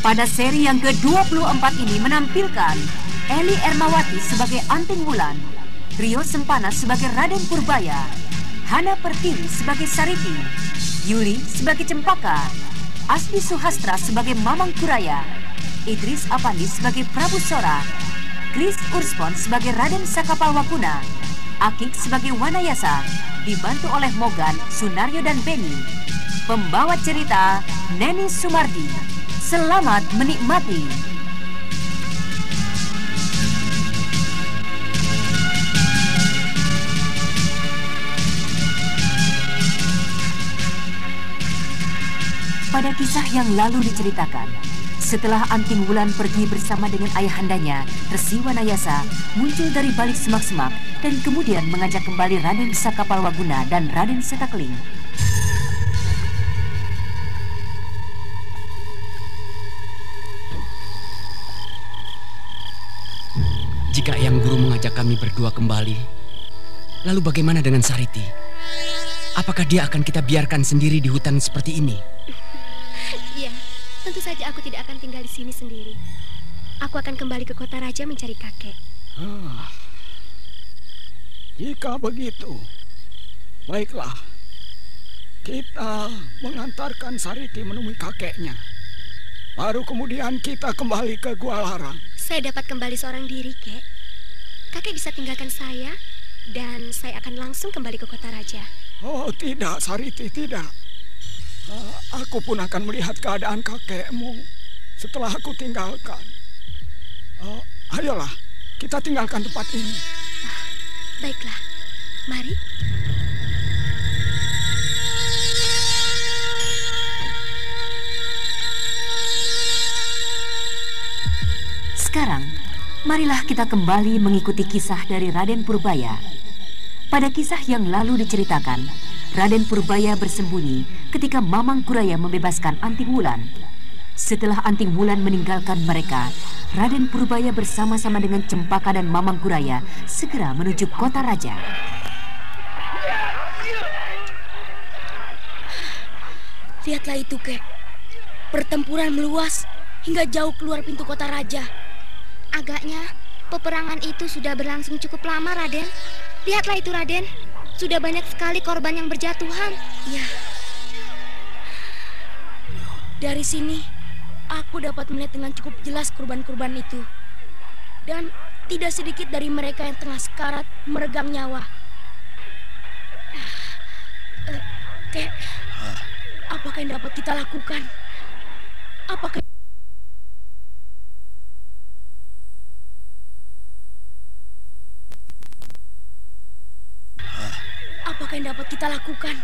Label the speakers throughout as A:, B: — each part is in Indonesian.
A: Pada seri yang ke-24 ini menampilkan Eli Ermawati sebagai Anting Wulan, Rio Sempana sebagai Raden Purbaya, Hana Pertiwi sebagai Sariti, Yuli sebagai Cempaka, Asmi Suhastra sebagai Mamang Kuraya, Idris Apandi sebagai Prabu Sora, Chris Urspon sebagai Raden Sakapal Wakuna, Akik sebagai Wanayasa, dibantu oleh Mogan, Sunario dan Beni. Pembawa cerita Neni Sumardi. Selamat menikmati. Pada kisah yang lalu diceritakan, setelah Anting Wulan pergi bersama dengan ayahandanya, Resi Wanayasa muncul dari balik semak-semak dan kemudian mengajak kembali Raden Sakapalwaguna dan Raden Setakling.
B: Mengajak kami berdua kembali, lalu bagaimana dengan Sariti? Apakah dia akan kita biarkan sendiri di hutan seperti ini?
C: Iya, tentu saja aku tidak akan tinggal di sini sendiri. Aku akan kembali ke kota raja mencari kakek. Ah,
D: jika begitu, baiklah. Kita mengantarkan Sariti menemui kakeknya. Baru kemudian kita kembali ke Gua Larang.
C: Saya dapat kembali seorang diri, kek. Kakek bisa tinggalkan saya, dan saya akan langsung kembali ke kota raja.
D: Oh, tidak, Sariti, tidak. Uh, aku pun akan melihat keadaan kakekmu setelah aku tinggalkan. Uh, ayolah, kita tinggalkan tempat ini. Uh,
C: baiklah, mari.
A: Sekarang, marilah kita kembali mengikuti kisah dari Raden Purbaya. Pada kisah yang lalu diceritakan, Raden Purbaya bersembunyi ketika Mamang Kuraya membebaskan Anting Wulan. Setelah Anting Wulan meninggalkan mereka, Raden Purbaya bersama-sama dengan Cempaka dan Mamang Kuraya segera menuju kota raja.
E: Lihatlah itu, Kek. Pertempuran meluas hingga jauh keluar pintu kota raja.
C: Agaknya peperangan itu sudah berlangsung cukup lama, Raden. Lihatlah itu, Raden. Sudah banyak sekali korban yang berjatuhan.
E: Ya. Dari sini, aku dapat melihat dengan cukup jelas korban-korban itu. Dan tidak sedikit dari mereka yang tengah sekarat meregang nyawa. Uh, Kek, apakah yang dapat kita lakukan? Apakah Apakah yang dapat kita lakukan?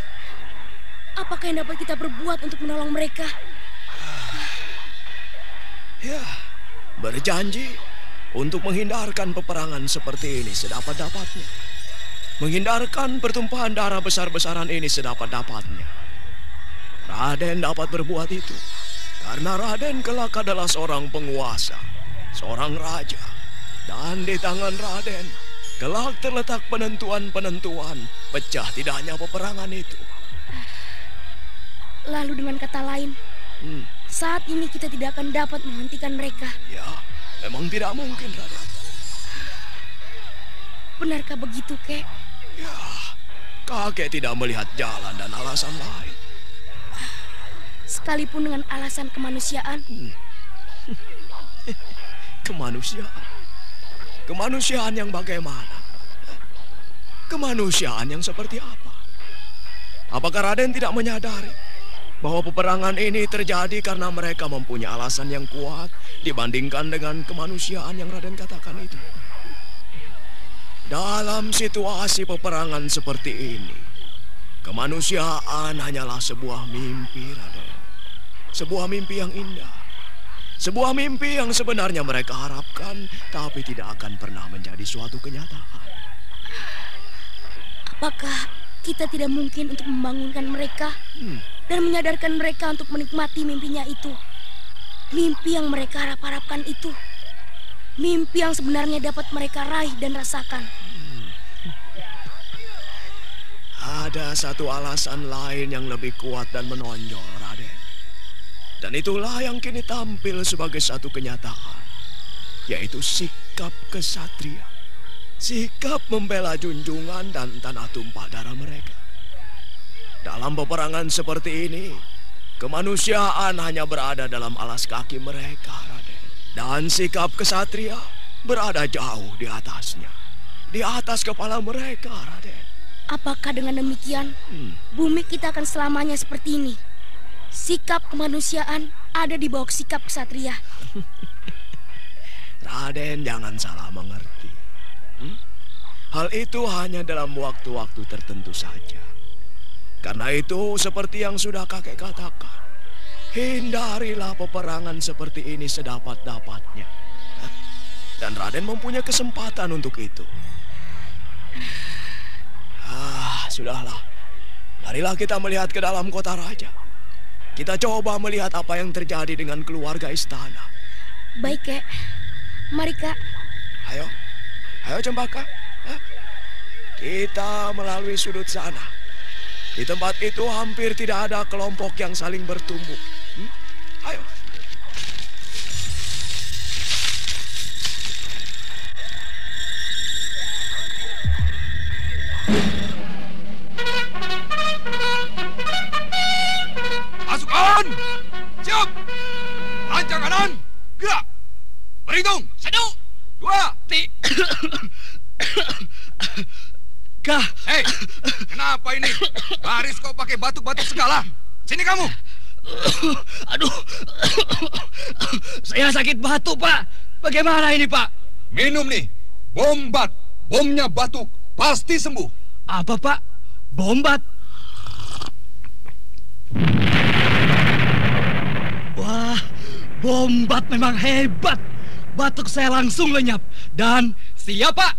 E: Apakah yang dapat kita perbuat untuk menolong mereka?
F: Ya, berjanji untuk menghindarkan peperangan seperti ini sedapat-dapatnya. Menghindarkan pertumpahan darah besar-besaran ini sedapat-dapatnya. Raden dapat berbuat itu karena Raden kelak adalah seorang penguasa, seorang raja. Dan di tangan Raden Kelak terletak penentuan-penentuan pecah tidaknya peperangan itu.
E: Lalu dengan kata lain, hmm. saat ini kita tidak akan dapat menghentikan mereka.
F: Ya, memang tidak mungkin, Raden.
E: Benarkah begitu, Kek?
F: Ya, kakek tidak melihat jalan dan alasan lain.
E: Sekalipun dengan alasan kemanusiaan. Hmm.
F: kemanusiaan? Kemanusiaan yang bagaimana? Kemanusiaan yang seperti apa? Apakah Raden tidak menyadari bahwa peperangan ini terjadi karena mereka mempunyai alasan yang kuat dibandingkan dengan kemanusiaan yang Raden katakan itu? Dalam situasi peperangan seperti ini, Kemanusiaan hanyalah sebuah mimpi, Raden. Sebuah mimpi yang indah. Sebuah mimpi yang sebenarnya mereka harapkan, tapi tidak akan pernah menjadi suatu kenyataan.
E: Apakah kita tidak mungkin untuk membangunkan mereka hmm. dan menyadarkan mereka untuk menikmati mimpinya itu? Mimpi yang mereka harap-harapkan itu. Mimpi yang sebenarnya dapat mereka raih dan rasakan.
F: Ada satu alasan lain yang lebih kuat dan menonjol, Raden. Dan itulah yang kini tampil sebagai satu kenyataan, yaitu sikap kesatria. Sikap membela junjungan dan tanah tumpah darah mereka. Dalam peperangan seperti ini, kemanusiaan hanya berada dalam alas kaki mereka, Raden. Dan sikap kesatria berada jauh di atasnya. Di atas kepala mereka, Raden.
E: Apakah dengan demikian hmm. bumi kita akan selamanya seperti ini? Sikap kemanusiaan ada di bawah sikap kesatria.
F: Raden jangan salah mengerti. Hmm? Hal itu hanya dalam waktu-waktu tertentu saja. Karena itu seperti yang sudah kakek katakan. Hindarilah peperangan seperti ini sedapat-dapatnya. Dan Raden mempunyai kesempatan untuk itu. Ah, sudahlah. Marilah kita melihat ke dalam kota raja. Kita coba melihat apa yang terjadi dengan keluarga istana.
E: Baik, Kek. Mari, Kak.
F: Ayo. Ayo, Cempaka. Hah? Kita melalui sudut sana. Di tempat itu hampir tidak ada kelompok yang saling bertumbuk. Hmm?
G: Baris kau pakai batuk-batuk segala? Sini kamu!
B: Aduh! Saya sakit batuk, Pak. Bagaimana ini, Pak?
G: Minum nih. Bombat. Bomnya batuk. Pasti sembuh.
B: Apa, Pak? Bombat? Wah, bombat memang hebat. Batuk saya langsung lenyap. Dan siap, Pak.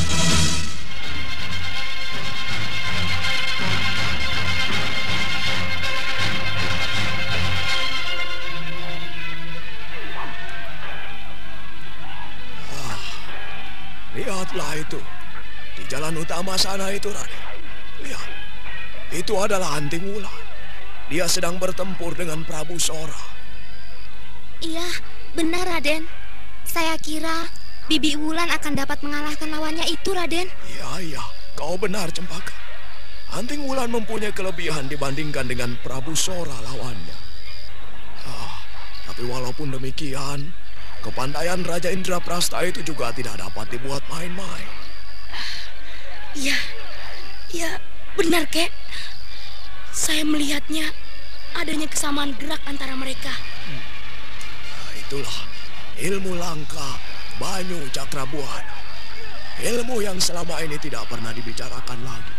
F: Lihatlah itu. Di jalan utama sana itu, Raden. Lihat. Itu adalah Anting Wulan. Dia sedang bertempur dengan Prabu Sora.
C: Iya, benar Raden. Saya kira Bibi Wulan akan dapat mengalahkan lawannya itu, Raden.
F: Iya, iya. Kau benar, Cempaka. Anting Wulan mempunyai kelebihan dibandingkan dengan Prabu Sora lawannya. Ah, tapi walaupun demikian, kepandaian Raja Indra Prasta itu juga tidak dapat dibuat main-main.
E: Iya, iya, benar, Kek. Saya melihatnya adanya kesamaan gerak antara mereka.
F: Nah, itulah ilmu langka Banyu Cakrabuana. Ilmu yang selama ini tidak pernah dibicarakan lagi.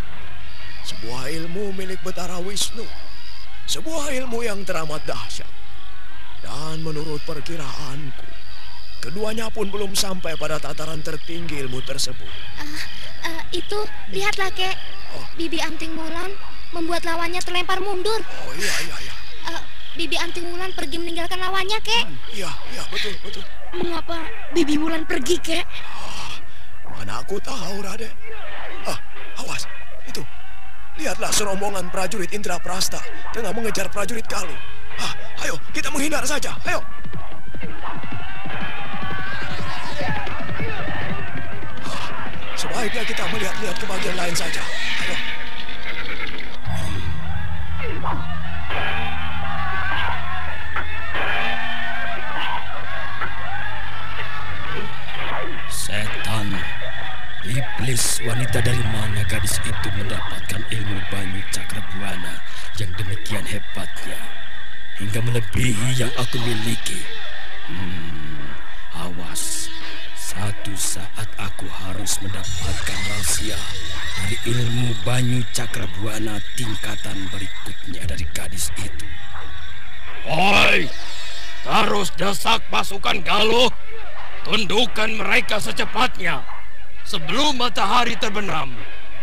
F: Sebuah ilmu milik Betara Wisnu. Sebuah ilmu yang teramat dahsyat. Dan menurut perkiraanku, keduanya pun belum sampai pada tataran tertinggi ilmu tersebut.
C: Uh, uh, itu, lihatlah, Kek.
F: Oh.
C: Bibi Anting Wulan membuat lawannya terlempar mundur.
F: Oh iya, iya, iya.
C: Uh, Bibi Anting Wulan pergi meninggalkan lawannya, Kek.
F: Iya, iya, betul, betul.
E: Mengapa Bibi Wulan pergi, Kek?
F: Ah, mana aku tahu, Raden. Ah, awas, itu. Lihatlah serombongan prajurit Indra Prasta tengah mengejar prajurit Galuh. Ah, ayo, kita menghindar saja. Ayo. Sebaiknya kita melihat-lihat ke bagian lain saja. Ayo.
H: Setan, iblis wanita dari mana gadis itu mendapatkan ilmu banyu cakrabuana yang demikian hebatnya hingga melebihi yang aku miliki. Hmm, awas, satu saat aku harus mendapatkan rahasia dari ilmu banyu cakrabuana tingkatan berikutnya dari gadis itu.
I: Oi, terus desak pasukan Galuh. Tundukkan mereka secepatnya. Sebelum matahari terbenam,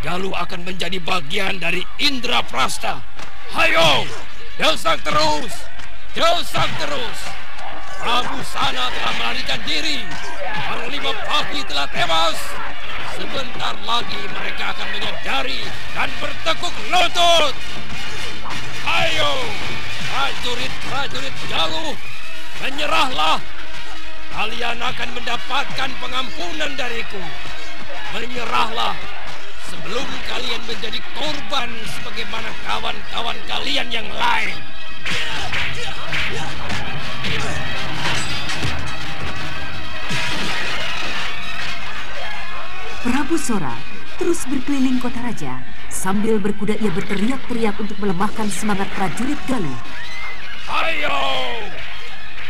I: Galuh akan menjadi bagian dari Indra Prasta. Hayo, desak terus, desak terus. Prabu Sana telah melarikan diri. Panglima Pati telah tewas. Sebentar lagi mereka akan menyadari dan bertekuk lutut. Ayo, prajurit-prajurit Galuh, menyerahlah. Kalian akan mendapatkan pengampunan dariku. Menyerahlah sebelum kalian menjadi korban sebagaimana kawan-kawan kalian yang lain.
A: Prabu Sora terus berkeliling kota raja. Sambil berkuda ia berteriak-teriak untuk melemahkan semangat prajurit Galuh.
I: Ayo!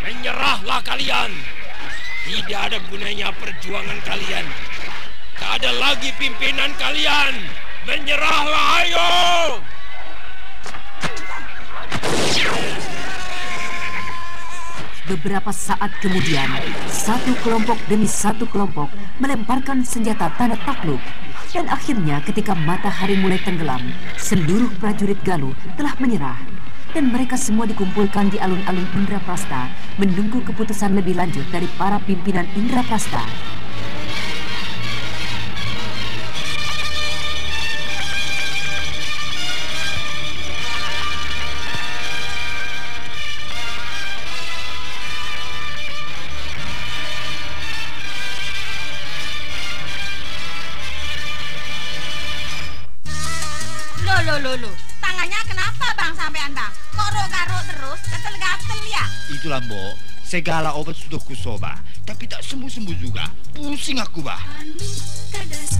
I: Menyerahlah kalian! Tidak ada gunanya perjuangan kalian. Tak ada lagi pimpinan kalian. Menyerahlah, ayo!
A: Beberapa saat kemudian, satu kelompok demi satu kelompok melemparkan senjata tanda takluk. Dan akhirnya ketika matahari mulai tenggelam, seluruh prajurit Galuh telah menyerah. Dan mereka semua dikumpulkan di alun-alun Indraprasta menunggu keputusan lebih lanjut dari para pimpinan Indraprasta.
J: Segala obat sudah kusoba, tapi tak sembuh-sembuh juga. Pusing aku bah.
K: kadas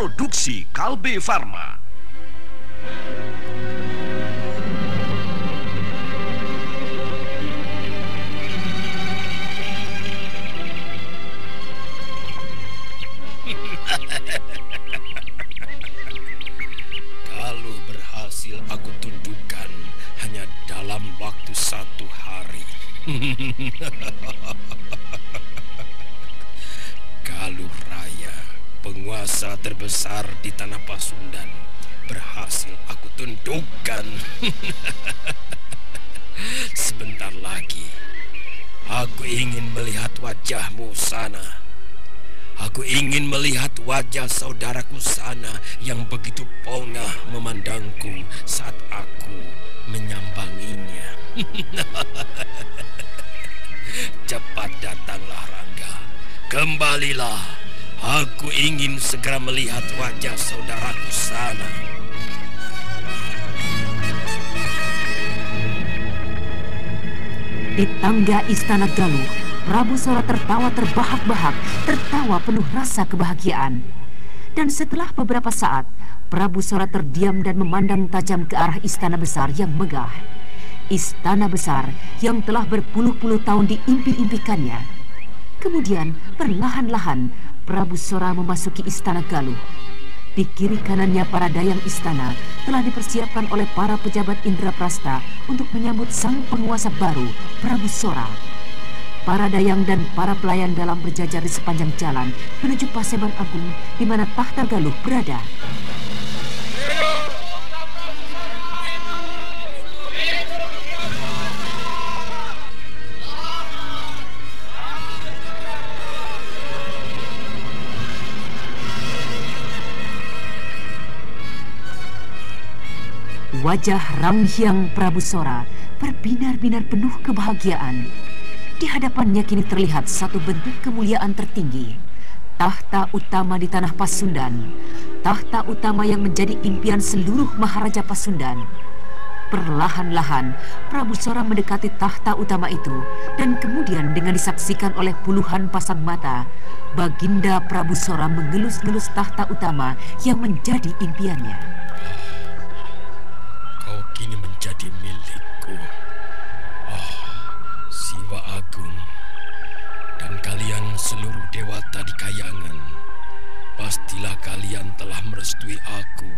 L: Produksi Kalbe Farma.
H: Kalau berhasil aku tundukkan hanya dalam waktu satu hari. penguasa terbesar di tanah Pasundan, berhasil aku tundukkan. Sebentar lagi, aku ingin melihat wajahmu sana. Aku ingin melihat wajah saudaraku sana yang begitu pongah memandangku saat aku menyambanginya. Cepat datanglah Rangga. Kembalilah. Aku ingin segera melihat wajah saudaraku sana.
A: Di tangga Istana Galuh, Prabu Sora tertawa terbahak-bahak, tertawa penuh rasa kebahagiaan. Dan setelah beberapa saat, Prabu Sora terdiam dan memandang tajam ke arah istana besar yang megah. Istana besar yang telah berpuluh-puluh tahun diimpi-impikannya. Kemudian, perlahan-lahan, Prabu Sora memasuki istana Galuh. Di kiri kanannya para dayang istana telah dipersiapkan oleh para pejabat Indraprasta untuk menyambut sang penguasa baru, Prabu Sora. Para dayang dan para pelayan dalam berjajar di sepanjang jalan menuju Paseban Agung di mana tahta Galuh berada. Wajah Ranghyang Prabu Sora berbinar-binar penuh kebahagiaan. Di hadapannya kini terlihat satu bentuk kemuliaan tertinggi. Tahta utama di tanah Pasundan. Tahta utama yang menjadi impian seluruh Maharaja Pasundan. Perlahan-lahan, Prabu Sora mendekati tahta utama itu dan kemudian dengan disaksikan oleh puluhan pasang mata, Baginda Prabu Sora mengelus-ngelus tahta utama yang menjadi impiannya.
H: Dewata di kayangan. Pastilah kalian telah merestui aku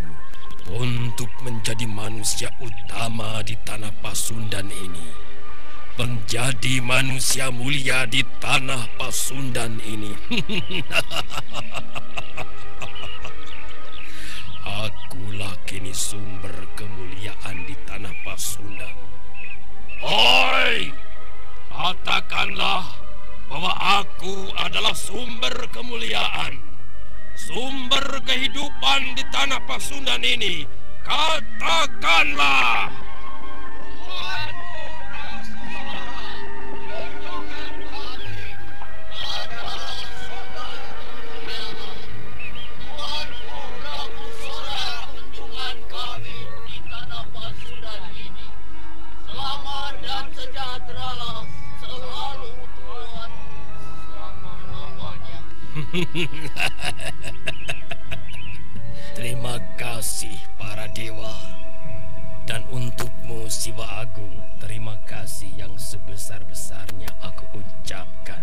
H: untuk menjadi manusia utama di tanah Pasundan ini. Menjadi manusia mulia di tanah Pasundan ini. Akulah kini sumber kemuliaan di tanah Pasundan.
I: Hoi! Katakanlah bahwa aku adalah sumber kemuliaan. Sumber kehidupan di tanah Pasundan ini. Katakanlah!
K: Sejahteralah
H: Terima kasih para dewa. Dan untukmu Siwa Agung, terima kasih yang sebesar-besarnya aku ucapkan.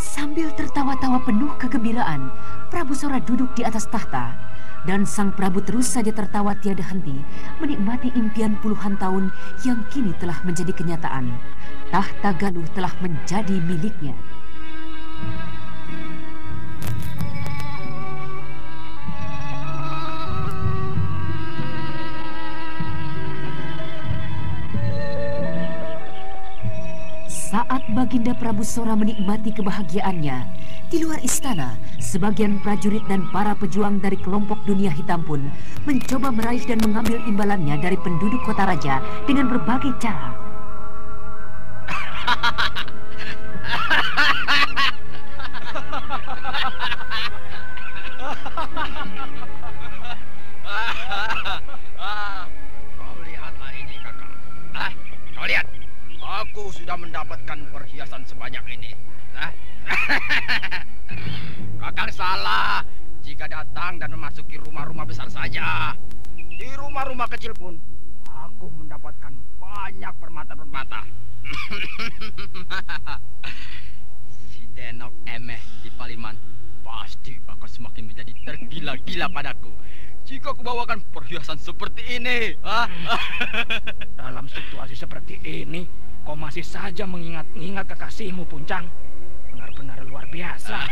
A: Sambil tertawa-tawa penuh kegembiraan, Prabu Sora duduk di atas tahta. Dan sang Prabu terus saja tertawa tiada henti, menikmati impian puluhan tahun yang kini telah menjadi kenyataan. Tahta Galuh telah menjadi miliknya. Saat Baginda Prabu Sora menikmati kebahagiaannya, di luar istana, sebagian prajurit dan para pejuang dari kelompok dunia hitam pun mencoba meraih dan mengambil imbalannya dari penduduk kota raja dengan berbagai cara.
J: Sudah mendapatkan perhiasan sebanyak ini. Ah. Kakang salah jika datang dan memasuki rumah-rumah besar saja. Di rumah-rumah kecil pun aku mendapatkan banyak permata-permata. si Denok Emeh di Paliman pasti akan semakin menjadi tergila-gila padaku jika aku bawakan perhiasan seperti ini.
M: Dalam situasi seperti ini, kau masih saja mengingat-ingat kekasihmu, Puncang. Benar-benar luar biasa.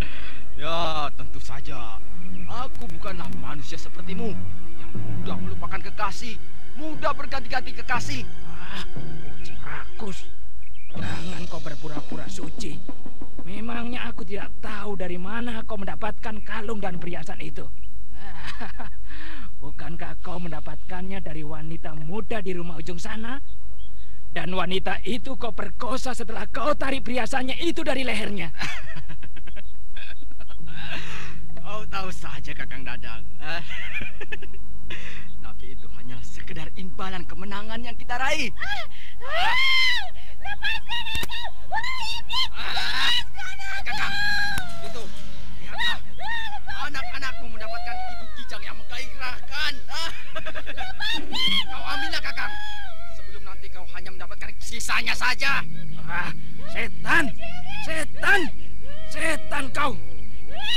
J: ya, tentu saja. Aku bukanlah manusia sepertimu yang mudah melupakan kekasih, mudah berganti-ganti kekasih.
M: Ah, kucing rakus. Jangan kau berpura-pura suci. Memangnya aku tidak tahu dari mana kau mendapatkan kalung dan perhiasan itu. Bukankah kau mendapatkannya dari wanita muda di rumah ujung sana? Dan wanita itu kau perkosa setelah kau tarik perhiasannya itu dari lehernya.
J: Kau tahu saja Kakang Dadang. Tapi itu hanyalah sekedar imbalan kemenangan yang kita raih.
N: Lepaskan aku!
J: Kakang, itu lihatlah. Anak-anakmu mendapatkan ibu kijang yang kau ambillah kakang. Kau hanya mendapatkan sisanya saja.
M: Ah, setan, setan, setan kau.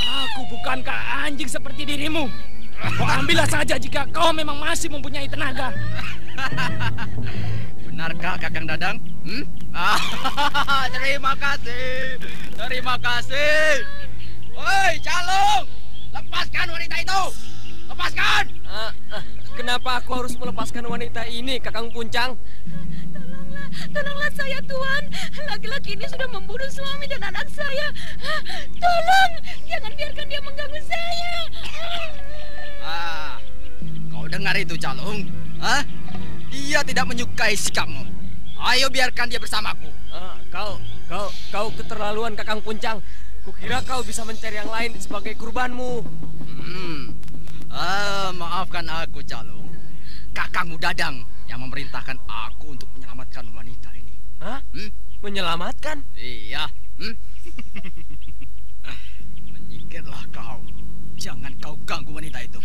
M: Aku bukankah anjing seperti dirimu. Kau ambillah saja jika kau memang masih mempunyai tenaga.
J: Benarkah Kakang Dadang? Hmm? Ah, terima kasih. Terima kasih. Woi, Calung! Lepaskan wanita itu! Lepaskan!
B: Ah, ah, kenapa aku harus melepaskan wanita ini, Kakang Puncang?
E: Tolonglah saya, Tuan. Laki-laki ini sudah membunuh suami dan anak saya. Tolong, jangan biarkan dia mengganggu saya.
J: Ah, kau dengar itu, Calung? Hah? Dia tidak menyukai sikapmu. Ayo biarkan dia bersamaku.
B: Ah, kau, kau, kau keterlaluan, Kakang Puncang. Kukira kau bisa mencari yang lain sebagai kurbanmu.
J: Hmm. Ah, maafkan aku, Calung. Kakangmu Dadang yang memerintahkan aku untuk menyelamatkan wanita ini.
B: Hah?
J: Hmm?
B: Menyelamatkan?
J: Iya. Hmm? Menyingkirlah kau. Jangan kau ganggu wanita itu.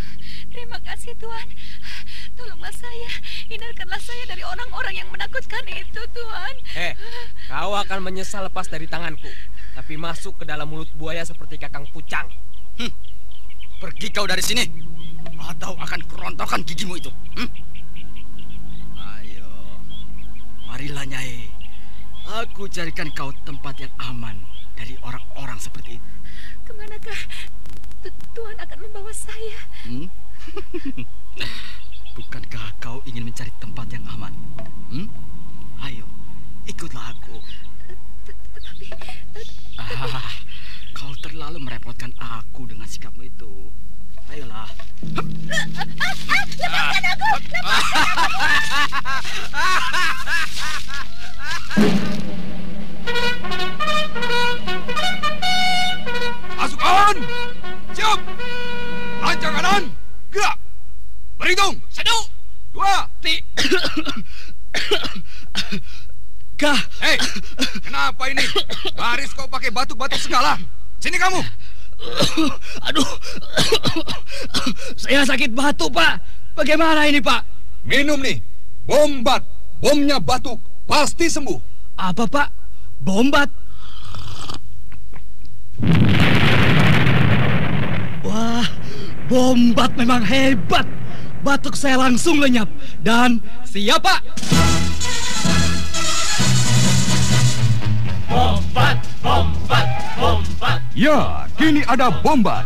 E: Terima kasih, Tuan. Tolonglah saya. Hindarkanlah saya dari orang-orang yang menakutkan itu, Tuan.
B: Eh, kau akan menyesal lepas dari tanganku. Tapi masuk ke dalam mulut buaya seperti Kakang Pucang.
J: Hmm. Pergi kau dari sini. Atau akan kerontokan gigimu itu. Hmm? Ayo. Marilah, Nyai. Aku carikan kau tempat yang aman dari orang-orang seperti itu.
E: Ke manakah tu- Tuan akan membawa saya?
J: Hmm? Bukankah kau ingin mencari tempat yang aman? Hmm? Ayo, ikutlah aku.
E: Tetapi
J: Ah, kau terlalu merepotkan aku dengan sikapmu itu. Ayolah.
E: lepaskan aku!
G: Pasukan! Siap! Lancang kanan! Gerak! Berhitung!
J: Satu!
G: Dua!
J: Ti...
G: Kah! Hei! Kenapa ini? Baris kau pakai batuk-batuk segala. Sini kamu!
M: Aduh, saya sakit batuk, Pak. Bagaimana ini, Pak?
G: Minum nih. Bombat. Bomnya batuk. Pasti sembuh.
M: Apa, Pak? Bombat? Wah, bombat memang hebat. Batuk saya langsung lenyap. Dan siap, Pak.
O: Bombat, bombat, bombat.
G: Ya, kini ada Bombat,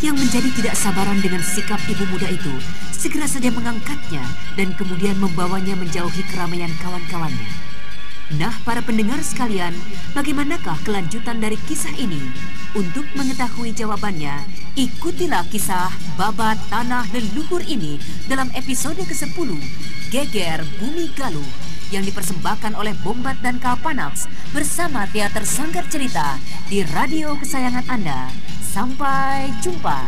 A: yang menjadi tidak sabaran dengan sikap ibu muda itu segera saja mengangkatnya dan kemudian membawanya menjauhi keramaian kawan-kawannya. Nah, para pendengar sekalian, bagaimanakah kelanjutan dari kisah ini? Untuk mengetahui jawabannya, ikutilah kisah Babat Tanah Leluhur ini dalam episode ke-10, Geger Bumi Galuh, yang dipersembahkan oleh Bombat dan Kalpanax bersama Teater Sanggar Cerita di radio kesayangan Anda. Sampai jumpa.